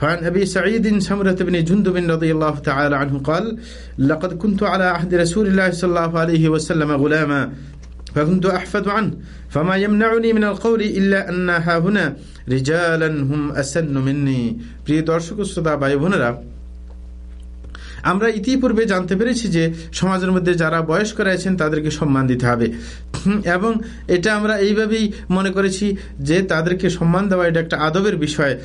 فعن أبي سعيد سمرة بن جندب رضي الله تعالى عنه قال لقد كنت على عهد رسول الله صلى الله عليه وسلم غلاما فكنت أحفظ عنه فما يمنعني من القول إلا أن ها هنا رجالا هم أسن مني প্রিয় দর্শক শ্রোতা ভাই বোনেরা আমরা ইতিপূর্বে জানতে পেরেছি যে সমাজের মধ্যে যারা বয়স্ক রয়েছেন তাদেরকে সম্মান দিতে হবে। এবং এটা আমরা এইভাবেই মনে করেছি যে তাদেরকে সম্মান দেওয়া এটা একটা আদবের বিষয়।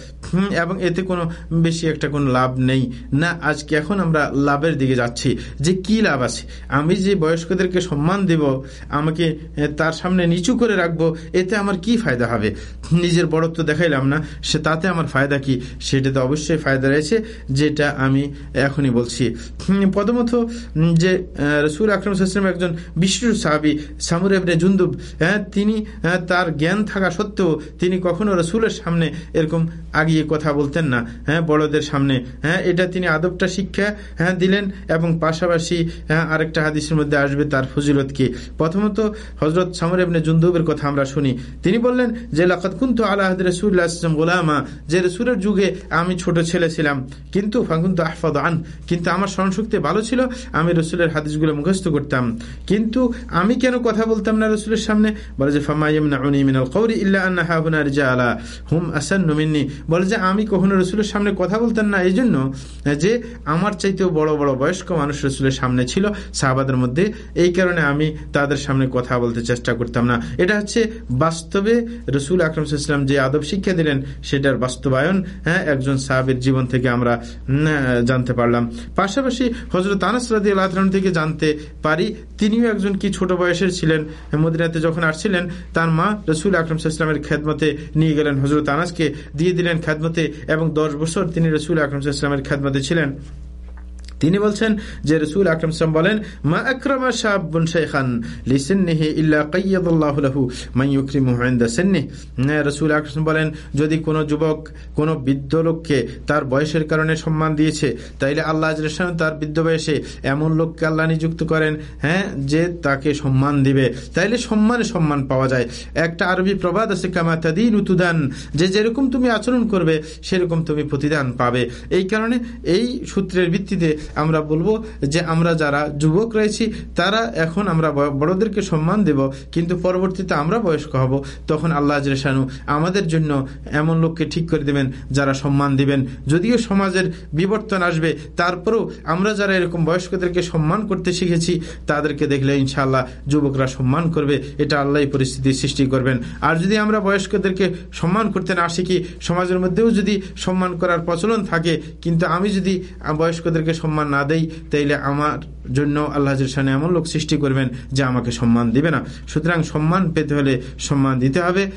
এবং এতে কোনো বেশি একটা কোনো লাভ নেই। না, আজকে এখন আমরা লাভের দিকে যাচ্ছি। যে কি লাভ আছে? আমি যে বয়স্কদেরকে সম্মান দেব, আমাকে তার সামনে নিচু করে রাখব, এতে আমার কি ফায়দা হবে? নিজের বড়ত্ব দেখাইলাম না, সে তাতে আমার ফায়দা কি? সেটাতে অবশ্যই ফায়দা রয়েছে, যেটা আমি এখনই বলছি। প্রথমত যে রসুল আকরম সাল্লাম একজন বিশ্বর সাহাবি, সামুর এবনে জুন্দুব হ্যাঁ তিনি তার জ্ঞান থাকা সত্ত্বেও তিনি কখনো রসুলের সামনে এরকম আগিয়ে কথা বলতেন না হ্যাঁ বড়দের সামনে হ্যাঁ এটা তিনি আদবটা শিক্ষা হ্যাঁ দিলেন এবং পাশাপাশি হ্যাঁ আরেকটা হাদিসের মধ্যে আসবে তার ফজিলত কি। প্রথমত হজরত সামর এবনে জুন্দুবের কথা আমরা শুনি। তিনি বললেন যে লাকাত কুন্তু আল্লাহ রসুল্লাহ গোলামা, যে রসুলের যুগে আমি ছোট ছেলে ছিলাম, কিন্তু ফাঙ্কুন্ত আহফাদ আন কিন্তু আমার স্মরণশক্তি ভালো ছিল, আমি রসুলের হাদিসগুলো মুখস্থ করতাম। কিন্তু আমি কেন কথা বলতাম না রসুলের সামনে? বলে যে নমিনী বলে যে, আমি কখনো রসুলের সামনে কথা বলতাম না। এই জন্য যে, আমার চাইতেও বড় বড় বয়স্ক মানুষ রসুলের সামনে ছিল, সাহাবাদের মধ্যে এই কারণে আমি তাদের সামনে কথা বলতে চেষ্টা করতাম না। এটা হচ্ছে বাস্তবে রসুল আকরম ইসলাম যে আদব শিক্ষা দিলেন, সেটার বাস্তবায়ন হ্যাঁ একজন সাহাবের জীবন থেকে আমরা জানতে পারলাম। পাশাপাশি হজরত আনাস রাদি আল্লাহন থেকে জানতে পারি, তিনিও একজন কি ছোট বয়সের ছিলেন? মদিনাতে যখন আসছিলেন, তার মা রসুল আকরম ইসলামের খেদমতে নিয়ে গেলেন। হজরত আনাসকে দিয়ে দিলেন খেদমতে এবং দশ বছর তিনি রসুল আকরম ইসলামের খেদমতে ছিলেন। তিনি বলছেন যে রসুল আকরম বলেন, মা আকরমা শাহাবুন শেখান লিসিন্নিহি ইল্লা কাইয়াদুল্লাহু লাহু মান ইনদা সিন্নিহি রসুল আকরম বলেন, যদি কোনো যুবক কোনো বৃদ্ধ লোককে তার বয়সের কারণে সম্মান দিয়েছে, তাইলে আল্লাহ তার বৃদ্ধ বয়সে এমন লোককে আল্লাহ নিযুক্ত করেন হ্যাঁ যে তাকে সম্মান দিবে। তাইলে সম্মানে সম্মান পাওয়া যায়। একটা আরবি প্রবাদ আছে, কামা তাদিন উতুদান যে যেরকম তুমি আচরণ করবে, সেরকম তুমি প্রতিদান পাবে। এই কারণে এই সূত্রের ভিত্তিতে আমরা বলব যে আমরা যারা যুবক রয়েছি, তারা এখন আমরা বড়দেরকে সম্মান দেব, কিন্তু পরবর্তীতে আমরা বয়স্ক হব। তখন আল্লাহ শানু আমাদের জন্য এমন লোককে ঠিক করে দেবেন, যারা সম্মান দিবেন। যদিও সমাজের বিবর্তন আসবে, তারপরেও আমরা যারা এরকম বয়স্কদেরকে সম্মান করতে শিখেছি, তাদেরকে দেখলে ইনশাআল্লাহ যুবকরা সম্মান করবে। এটা আল্লাহ পরিস্থিতি সৃষ্টি করবেন। আর যদি আমরা বয়স্কদেরকে সম্মান করতে না শিখি, সমাজের মধ্যেও যদি সম্মান করার প্রচলন থাকে, কিন্তু আমি যদি বয়স্কদেরকে সম্মান না দেই, তাইলে আমার জন্য আল্লাহ সানে এমন লোক সৃষ্টি করবেন যে আমাকে সম্মান দিবে না। সুতরাং সম্মান পেতে হলে সম্মান দিতে হবে।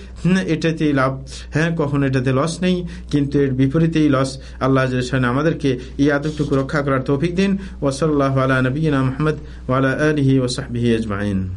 এটাতেই লাভ। হ্যাঁ কখনো এটাতে লস নেই, কিন্তু এর বিপরীতেই লস আল্লাহ সানে আমাদেরকে এই আদবটুকু রক্ষা করার তৌফিক দিন। ওসল্লাহ আলা নবীনা মোহাম্মদ ওয়ালা আলহি ওসাহবিহি আজমাইন।